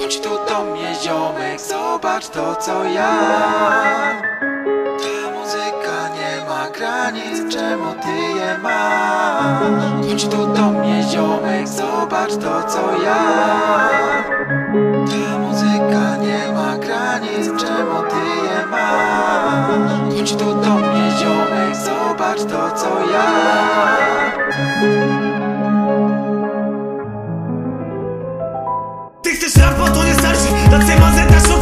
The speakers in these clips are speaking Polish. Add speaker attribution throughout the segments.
Speaker 1: Chodź tu do mnie ziomek, zobacz to co ja Ta muzyka nie ma granic, czemu ty je masz? Chodź tu do mnie ziomek, zobacz to co ja Ta muzyka nie ma granic, czemu ty je masz? Chodź tu do to co ja. Ty chcesz rap, bo to nie starszy Na CMZ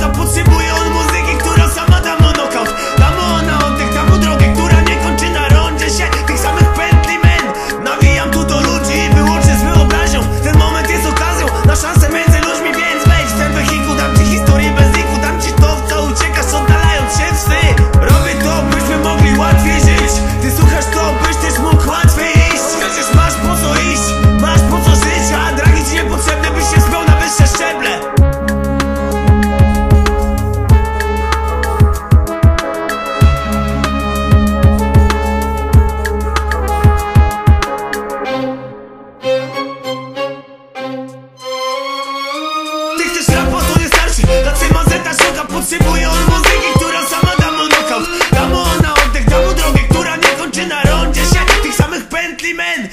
Speaker 1: end